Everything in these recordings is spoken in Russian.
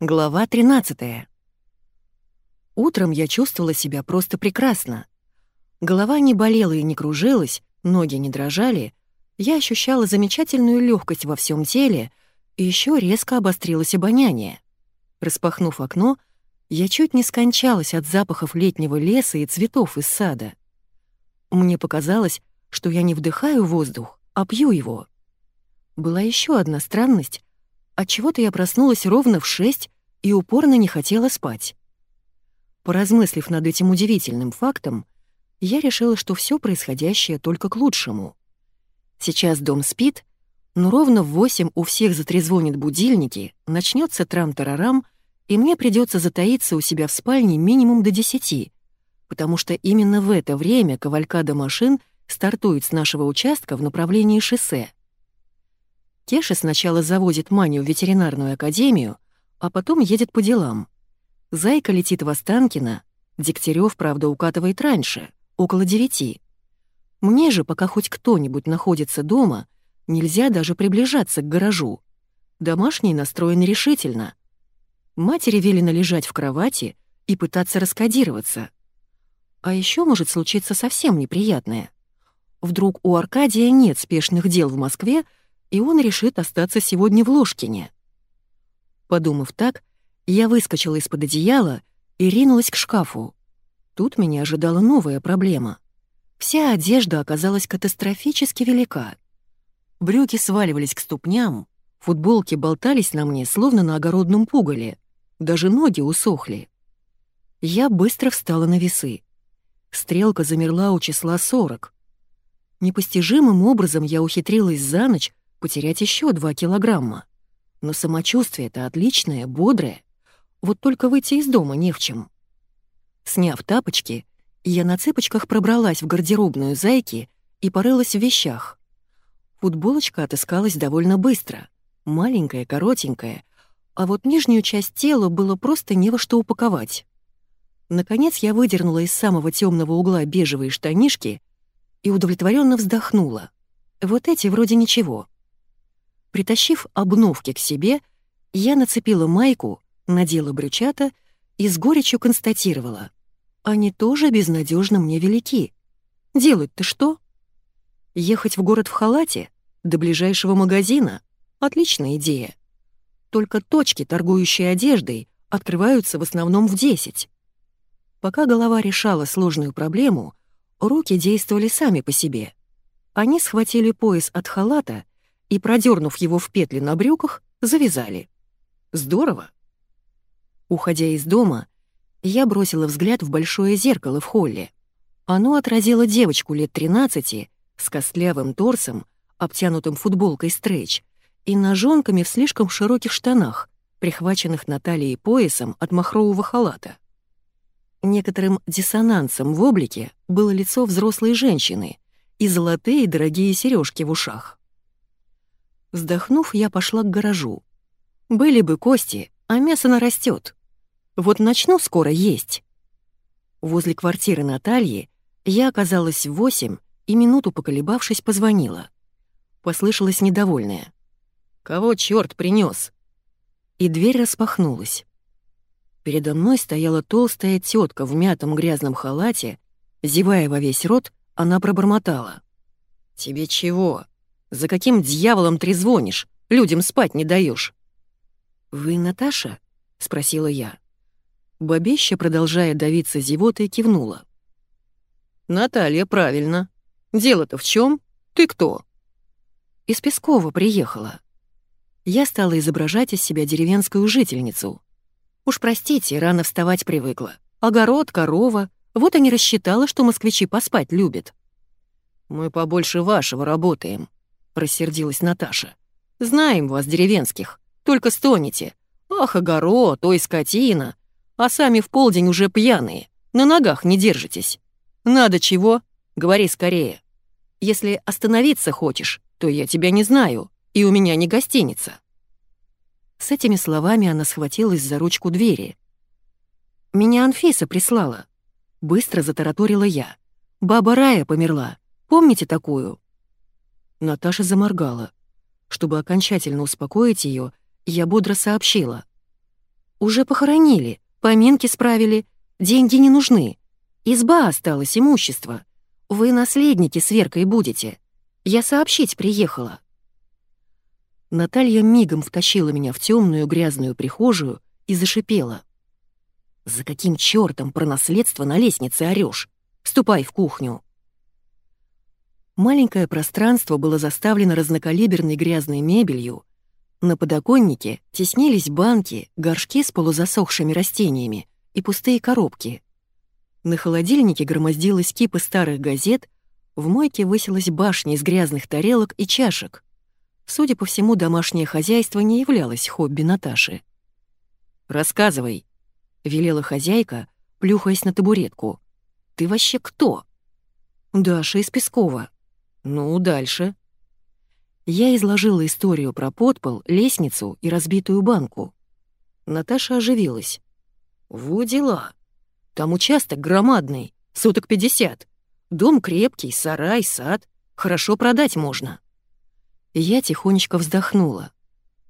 Глава 13. Утром я чувствовала себя просто прекрасно. Голова не болела и не кружилась, ноги не дрожали. Я ощущала замечательную легкость во всем теле, и еще резко обострилось обоняние. Распахнув окно, я чуть не скончалась от запахов летнего леса и цветов из сада. Мне показалось, что я не вдыхаю воздух, а пью его. Была еще одна странность, Отчего-то я проснулась ровно в шесть и упорно не хотела спать. Поразмыслив над этим удивительным фактом, я решила, что все происходящее только к лучшему. Сейчас дом спит, но ровно в восемь у всех затрезвонят будильники, начнется трам-тарарам, и мне придется затаиться у себя в спальне минимум до десяти, потому что именно в это время кавалькада машин стартует с нашего участка в направлении шоссе. Кеша сначала завозит Маню в ветеринарную академию, а потом едет по делам. Зайка летит в Останкино, Дегтярев, правда, укатывает раньше, около девяти. Мне же, пока хоть кто-нибудь находится дома, нельзя даже приближаться к гаражу. Домашний настроен решительно. Матери велено лежать в кровати и пытаться раскодироваться. А еще может случиться совсем неприятное. Вдруг у Аркадия нет спешных дел в Москве, и он решит остаться сегодня в Ложкине. Подумав так, я выскочила из-под одеяла и ринулась к шкафу. Тут меня ожидала новая проблема. Вся одежда оказалась катастрофически велика. Брюки сваливались к ступням, футболки болтались на мне, словно на огородном пугале, даже ноги усохли. Я быстро встала на весы. Стрелка замерла у числа 40. Непостижимым образом я ухитрилась за ночь потерять еще два килограмма. Но самочувствие-то отличное, бодрое. Вот только выйти из дома не в чем. Сняв тапочки, я на цыпочках пробралась в гардеробную зайки и порылась в вещах. Футболочка отыскалась довольно быстро. Маленькая, коротенькая, а вот нижнюю часть тела было просто не во что упаковать. Наконец я выдернула из самого темного угла бежевые штанишки и удовлетворенно вздохнула. Вот эти вроде ничего. Притащив обновки к себе, я нацепила майку, надела брючата и с горечью констатировала. Они тоже безнадежно мне велики. Делать-то что? Ехать в город в халате? До ближайшего магазина? Отличная идея. Только точки, торгующие одеждой, открываются в основном в 10. Пока голова решала сложную проблему, руки действовали сами по себе. Они схватили пояс от халата — и, продернув его в петли на брюках, завязали. Здорово. Уходя из дома, я бросила взгляд в большое зеркало в холле. Оно отразило девочку лет 13 с костлявым торсом, обтянутым футболкой стрейч, и ножонками в слишком широких штанах, прихваченных на талии поясом от махрового халата. Некоторым диссонансом в облике было лицо взрослой женщины и золотые дорогие сережки в ушах. Вздохнув, я пошла к гаражу. Были бы кости, а мясо нарастет. Вот начну скоро есть. Возле квартиры Натальи я оказалась в восемь и минуту поколебавшись позвонила. Послышалось недовольное. «Кого черт принес? И дверь распахнулась. Передо мной стояла толстая тетка в мятом грязном халате, зевая во весь рот, она пробормотала. «Тебе чего?» За каким дьяволом трезвонишь? Людям спать не даешь. «Вы Наташа?» — спросила я. Бабища, продолжая давиться зевотой, кивнула. «Наталья, правильно. Дело-то в чем? Ты кто?» «Из Пескова приехала». Я стала изображать из себя деревенскую жительницу. Уж простите, рано вставать привыкла. Огород, корова. Вот и не рассчитала, что москвичи поспать любят. «Мы побольше вашего работаем», рассердилась Наташа. «Знаем вас, деревенских, только стонете. Ах, огород, ой, скотина. А сами в полдень уже пьяные, на ногах не держитесь. Надо чего? Говори скорее. Если остановиться хочешь, то я тебя не знаю, и у меня не гостиница». С этими словами она схватилась за ручку двери. «Меня Анфиса прислала». Быстро затараторила я. «Баба Рая померла. Помните такую?» Наташа заморгала. Чтобы окончательно успокоить ее, я бодро сообщила. Уже похоронили, поминки справили, деньги не нужны. Изба осталась, имущество. Вы наследники с Веркой будете. Я сообщить приехала». Наталья мигом втащила меня в темную грязную прихожую и зашипела. «За каким чертом про наследство на лестнице орёшь? Ступай в кухню!» Маленькое пространство было заставлено разнокалиберной грязной мебелью. На подоконнике теснились банки, горшки с полузасохшими растениями и пустые коробки. На холодильнике громоздилась кипа старых газет, в мойке высилась башня из грязных тарелок и чашек. Судя по всему, домашнее хозяйство не являлось хобби Наташи. «Рассказывай», — велела хозяйка, плюхаясь на табуретку. «Ты вообще кто?» «Даша из Пескова», ну, дальше. Я изложила историю про подпол, лестницу и разбитую банку. Наташа оживилась. «Во дела. Там участок громадный, суток пятьдесят. Дом крепкий, сарай, сад. Хорошо продать можно». Я тихонечко вздохнула.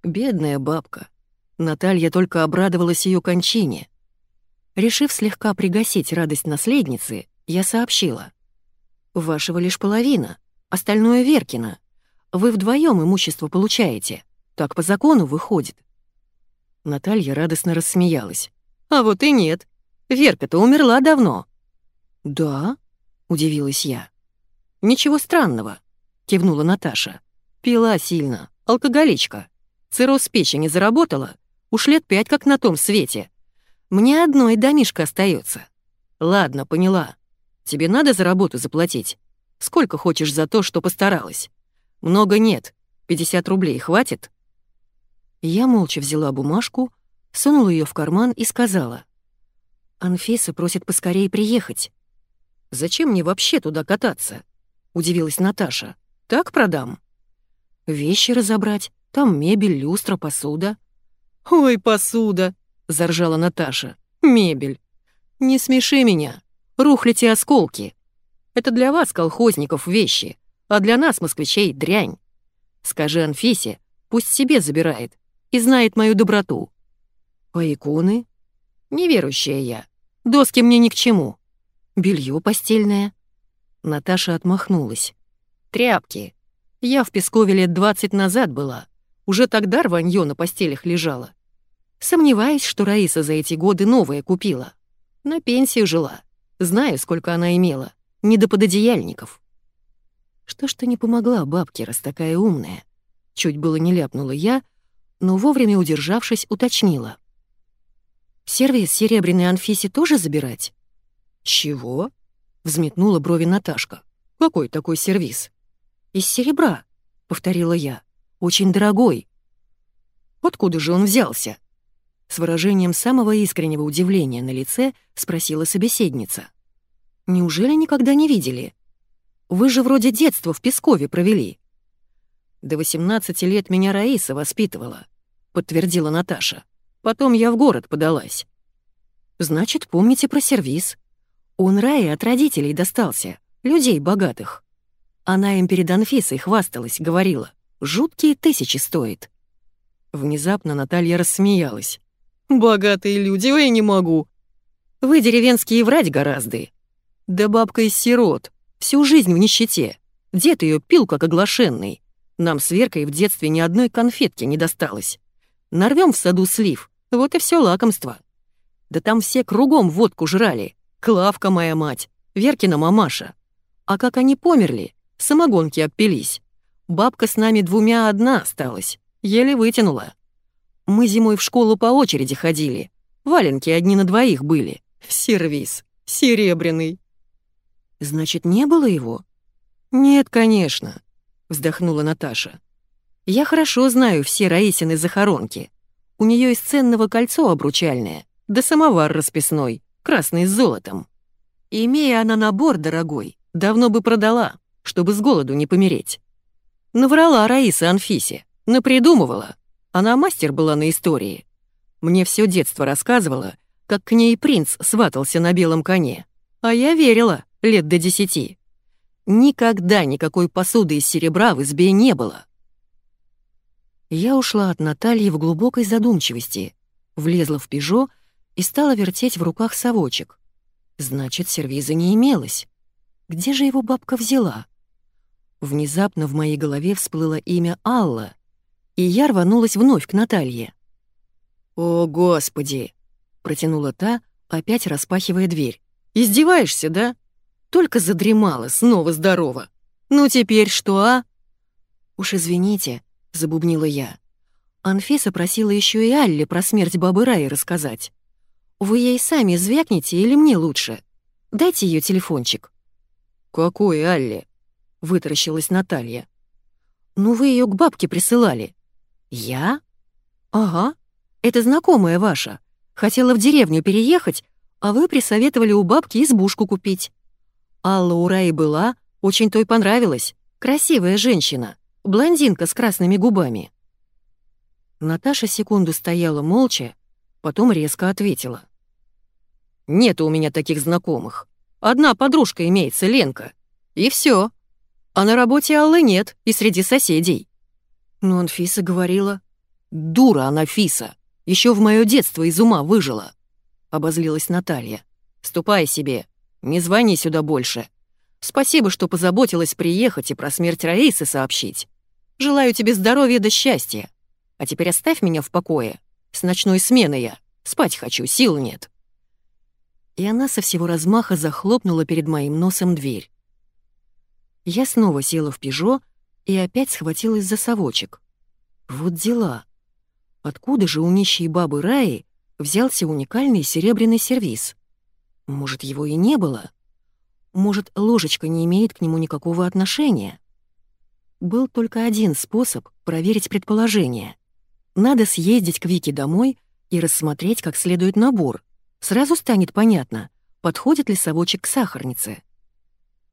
Бедная бабка. Наталья только обрадовалась ее кончине. Решив слегка пригасить радость наследницы, я сообщила. «Вашего лишь половина. Остальное Веркина. Вы вдвоем имущество получаете. Так по закону выходит». Наталья радостно рассмеялась. «А вот и нет. Верка-то умерла давно». «Да?» — удивилась я. «Ничего странного», — кивнула Наташа. «Пила сильно, алкоголичка. Цирроз печени заработала, уж лет пять как на том свете. Мне одной домишка остается. Ладно, поняла. Тебе надо за работу заплатить. Сколько хочешь за то, что постаралась? Много нет. 50 рублей хватит?» Я молча взяла бумажку, сунула ее в карман и сказала. «Анфиса просит поскорее приехать». «Зачем мне вообще туда кататься?» — удивилась Наташа. «Так продам». «Вещи разобрать, там мебель, люстра, посуда». «Ой, посуда!» — заржала Наташа. «Мебель! Не смеши меня! Рухляте осколки!» Это для вас, колхозников, вещи, а для нас, москвичей, дрянь. Скажи Анфисе, пусть себе забирает и знает мою доброту. А иконы? Неверующая я. Доски мне ни к чему. Белье постельное. Наташа отмахнулась. Тряпки. Я в Пескове лет двадцать назад была. Уже тогда рванье на постелях лежало. Сомневаюсь, что Раиса за эти годы новое купила. На пенсию жила. Знаю, сколько она имела не до пододеяльников. Что ж ты не помогла бабке, раз такая умная? Чуть было не ляпнула я, но вовремя удержавшись, уточнила. «Сервис серебряной Анфисе тоже забирать?» «Чего?» — взметнула брови Наташка. «Какой такой сервис?» «Из серебра», — повторила я. «Очень дорогой». «Откуда же он взялся?» С выражением самого искреннего удивления на лице спросила собеседница. Неужели никогда не видели? Вы же вроде детство в Пескове провели». «До 18 лет меня Раиса воспитывала», — подтвердила Наташа. «Потом я в город подалась». «Значит, помните про сервиз. Он Рае от родителей достался, людей богатых. Она им перед Анфисой хвасталась, говорила, жуткие тысячи стоит». Внезапно Наталья рассмеялась. «Богатые люди, ой, не могу. Вы деревенские врать гораздо. Да бабка из сирот. Всю жизнь в нищете. Дед ее пил, как оглашенный. Нам с Веркой в детстве ни одной конфетки не досталось. Нарвем в саду слив, вот и все лакомство. Да там все кругом водку жрали. Клавка моя мать, Веркина мамаша. А как они померли, самогонки обпились. Бабка с нами двумя одна осталась, еле вытянула. Мы зимой в школу по очереди ходили. Валенки одни на двоих были. Сервис. Серебряный. «Значит, не было его?» «Нет, конечно», — вздохнула Наташа. «Я хорошо знаю все Раисины захоронки. У нее из ценного кольцо обручальное, да самовар расписной, красный с золотом. Имея она набор дорогой, давно бы продала, чтобы с голоду не помереть. Наврала Раиса Анфисе, напридумывала. Она мастер была на истории. Мне все детство рассказывала, как к ней принц сватался на белом коне. А я верила лет до десяти. Никогда никакой посуды из серебра в избе не было. Я ушла от Натальи в глубокой задумчивости. влезла в «Пежо» и стала вертеть в руках совочек. Значит, сервиза не имелось. Где же его бабка взяла? Внезапно в моей голове всплыло имя Алла, и я рванулась вновь к Наталье. «О, Господи!» — протянула та, опять распахивая дверь. «Издеваешься, да? Только задремала, снова здорова. Ну теперь что, а?» «Уж извините», — забубнила я. Анфиса просила еще и Алле про смерть бабы Раи рассказать. «Вы ей сами звякните или мне лучше? Дайте ее телефончик». «Какой Алле?» — вытаращилась Наталья. «Ну вы ее к бабке присылали». «Я?» «Ага. Это знакомая ваша. Хотела в деревню переехать, а вы присоветовали у бабки избушку купить. Алла у Раи была, очень той понравилась. Красивая женщина, блондинка с красными губами». Наташа секунду стояла молча, потом резко ответила. «Нет у меня таких знакомых. Одна подружка имеется, Ленка. И все. А на работе Аллы нет, и среди соседей». Но Анфиса говорила. «Дура она, Фиса. Еще в мое детство из ума выжила», — обозлилась Наталья. «Ступай себе. Не звони сюда больше. Спасибо, что позаботилась приехать и про смерть Раисы сообщить. Желаю тебе здоровья да счастья. А теперь оставь меня в покое. С ночной смены я. Спать хочу, сил нет». И она со всего размаха захлопнула перед моим носом дверь. Я снова села в «Пежо» и опять схватилась за совочек. Вот дела. Откуда же у нищей бабы Раи взялся уникальный серебряный сервиз? Может, его и не было? Может, ложечка не имеет к нему никакого отношения? Был только один способ проверить предположение. Надо съездить к Вике домой и рассмотреть как следует набор. Сразу станет понятно, подходит ли совочек к сахарнице.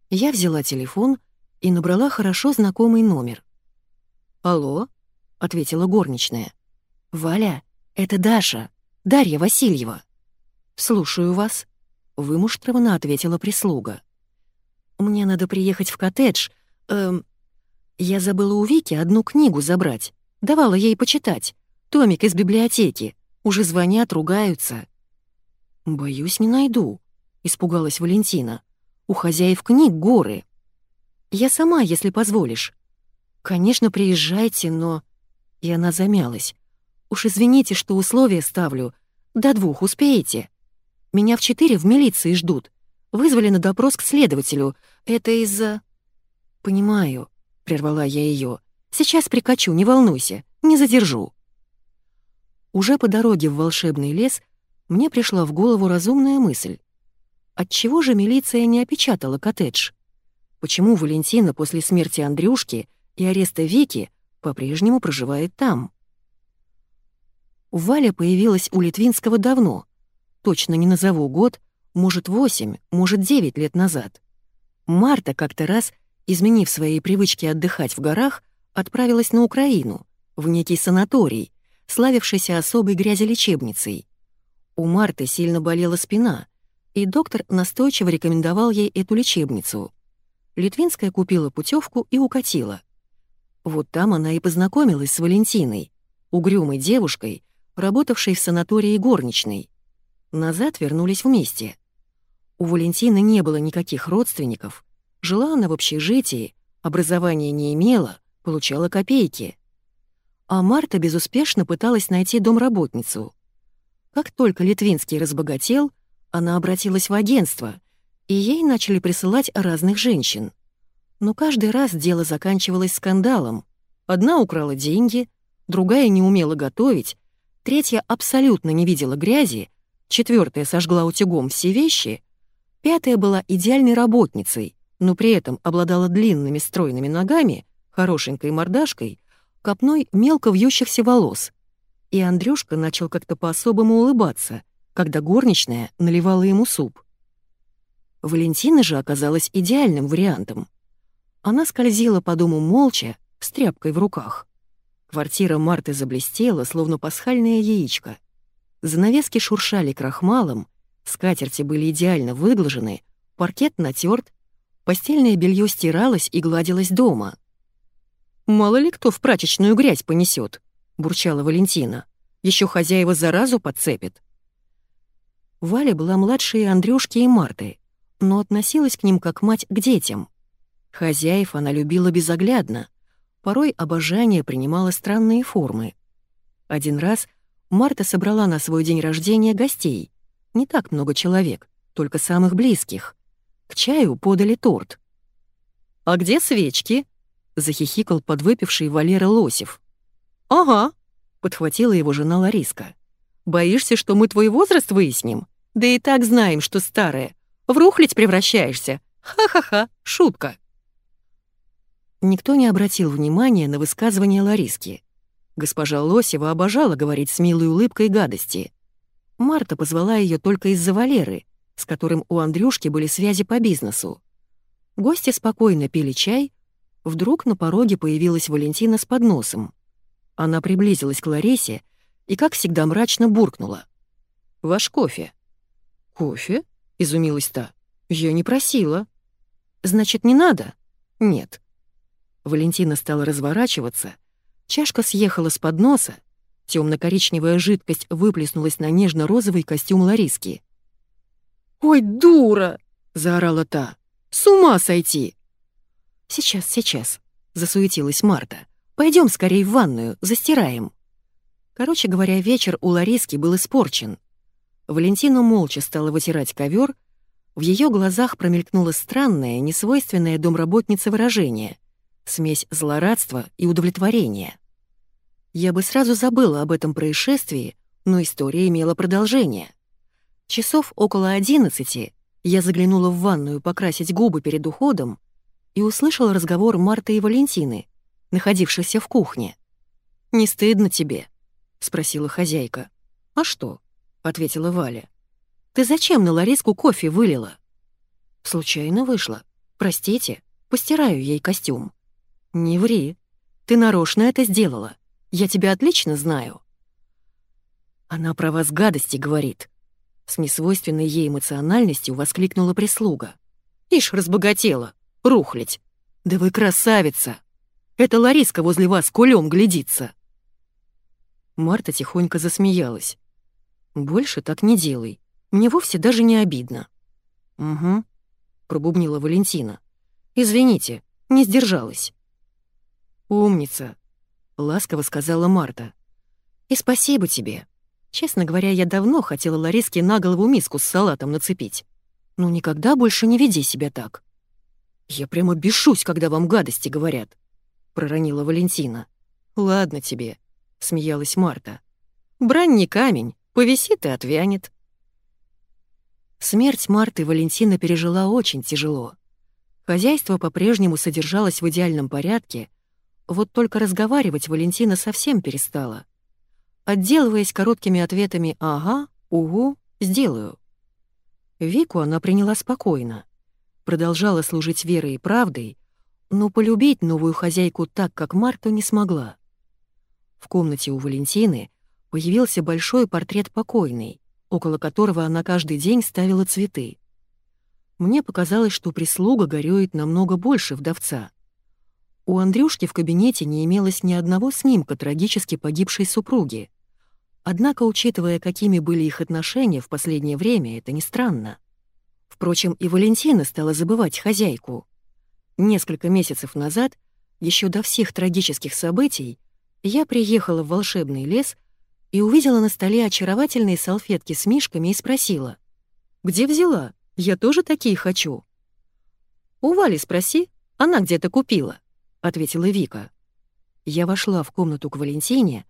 Я взяла телефон и набрала хорошо знакомый номер. «Алло?» — ответила горничная. «Валя, это Даша, Дарья Васильева». «Слушаю вас», — вымуштрованно ответила прислуга. «Мне надо приехать в коттедж. Эм, я забыла у Вики одну книгу забрать. Давала ей почитать. Томик из библиотеки. Уже звонят, ругаются». «Боюсь, не найду», — испугалась Валентина. «У хозяев книг горы». «Я сама, если позволишь». «Конечно, приезжайте, но...» И она замялась. «Уж извините, что условия ставлю. До двух успеете. Меня в четыре в милиции ждут. Вызвали на допрос к следователю. Это из-за...» «Понимаю», — прервала я ее. Сейчас прикачу, не волнуйся, не задержу». Уже по дороге в волшебный лес мне пришла в голову разумная мысль. Отчего же милиция не опечатала коттедж? Почему Валентина после смерти Андрюшки и ареста Вики по-прежнему проживает там? Валя появилась у Литвинского давно. Точно не назову год, может, восемь, может, девять лет назад. Марта как-то раз, изменив свои привычки отдыхать в горах, отправилась на Украину, в некий санаторий, славившийся особой грязелечебницей. У Марты сильно болела спина, и доктор настойчиво рекомендовал ей эту лечебницу. Литвинская купила путевку и укатила. Вот там она и познакомилась с Валентиной, угрюмой девушкой, работавшей в санатории горничной. Назад вернулись вместе. У Валентины не было никаких родственников, жила она в общежитии, образования не имела, получала копейки. А Марта безуспешно пыталась найти домработницу. Как только Литвинский разбогател, она обратилась в агентство, и ей начали присылать разных женщин. Но каждый раз дело заканчивалось скандалом. Одна украла деньги, другая не умела готовить, третья абсолютно не видела грязи, четвертая сожгла утюгом все вещи, пятая была идеальной работницей, но при этом обладала длинными стройными ногами хорошенькой мордашкой, копной мелко вьющихся волос. И Андрюшка начал как-то по-особому улыбаться, когда горничная наливала ему суп. Валентина же оказалась идеальным вариантом. Она скользила по дому молча, с тряпкой в руках. Квартира Марты заблестела, словно пасхальное яичко. Занавески шуршали крахмалом, скатерти были идеально выглажены, паркет натерт, постельное белье стиралось и гладилось дома — «Мало ли кто в прачечную грязь понесет, бурчала Валентина. Еще хозяева заразу подцепят. Валя была младшей Андрюшки и Марты, но относилась к ним как мать к детям. Хозяев она любила безоглядно, порой обожание принимало странные формы. Один раз Марта собрала на свой день рождения гостей, не так много человек, только самых близких. К чаю подали торт. «А где свечки?» — захихикал подвыпивший Валера Лосев. «Ага», — подхватила его жена Лариска. «Боишься, что мы твой возраст выясним? Да и так знаем, что старая. В рухлядь превращаешься. Ха-ха-ха, шутка». Никто не обратил внимания на высказывание Лариски. Госпожа Лосева обожала говорить с милой улыбкой гадости. Марта позвала ее только из-за Валеры, с которым у Андрюшки были связи по бизнесу. Гости спокойно пили чай, вдруг на пороге появилась Валентина с подносом. Она приблизилась к Ларисе и, как всегда, мрачно буркнула. «Ваш кофе». «Кофе?» — изумилась та. «Я не просила». «Значит, не надо?» «Нет». Валентина стала разворачиваться, чашка съехала с подноса, темно-коричневая жидкость выплеснулась на нежно-розовый костюм Лариски. «Ой, дура!» — заорала та. «С ума сойти!» «Сейчас, сейчас», — засуетилась Марта. Пойдем скорее в ванную, застираем». Короче говоря, вечер у Лариски был испорчен. Валентина молча стала вытирать ковер. В ее глазах промелькнуло странное, несвойственное домработнице выражение — смесь злорадства и удовлетворения. Я бы сразу забыла об этом происшествии, но история имела продолжение. Часов около одиннадцати я заглянула в ванную покрасить губы перед уходом и услышала разговор Марты и Валентины, находившихся в кухне. «Не стыдно тебе?» — спросила хозяйка. «А что?» — ответила Валя. «Ты зачем на Лариску кофе вылила?» «Случайно вышла. Простите, постираю ей костюм». «Не ври. Ты нарочно это сделала. Я тебя отлично знаю». «Она про вас гадости говорит», — с несвойственной ей эмоциональностью воскликнула прислуга. «Ишь, разбогатела! Рухлядь! Да вы красавица!» Это Лариска возле вас кулем глядится!» Марта тихонько засмеялась. «Больше так не делай. Мне вовсе даже не обидно». «Угу», — пробубнила Валентина. «Извините, не сдержалась». «Умница», — ласково сказала Марта. «И спасибо тебе. Честно говоря, я давно хотела Лариске на голову миску с салатом нацепить. Но никогда больше не веди себя так. Я прямо бешусь, когда вам гадости говорят. — проронила Валентина. «Ладно тебе», — смеялась Марта. «Брань не камень, повисит и отвянет». Смерть Марты Валентина пережила очень тяжело. Хозяйство по-прежнему содержалось в идеальном порядке, вот только разговаривать Валентина совсем перестала. Отделываясь короткими ответами «ага», «угу», «сделаю». Вику она приняла спокойно. Продолжала служить верой и правдой, но полюбить новую хозяйку так, как Марту, не смогла. В комнате у Валентины появился большой портрет покойной, около которого она каждый день ставила цветы. Мне показалось, что прислуга горюет намного больше вдовца. У Андрюшки в кабинете не имелось ни одного снимка трагически погибшей супруги. Однако, учитывая, какими были их отношения в последнее время, это не странно. Впрочем, и Валентина стала забывать хозяйку. Несколько месяцев назад, еще до всех трагических событий, я приехала в волшебный лес и увидела на столе очаровательные салфетки с мишками и спросила. «Где взяла? Я тоже такие хочу». «У Вали спроси, она где-то купила», — ответила Вика. Я вошла в комнату к Валентине,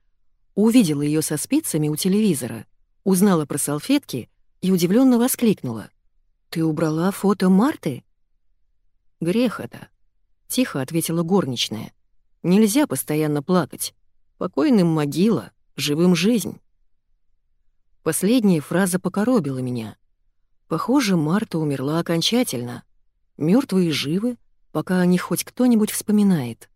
увидела ее со спицами у телевизора, узнала про салфетки и удивленно воскликнула. «Ты убрала фото Марты?» «Грех это», — тихо ответила горничная. «Нельзя постоянно плакать. Покойным могила, живым жизнь». Последняя фраза покоробила меня. Похоже, Марта умерла окончательно. Мертвые живы, пока о них хоть кто-нибудь вспоминает.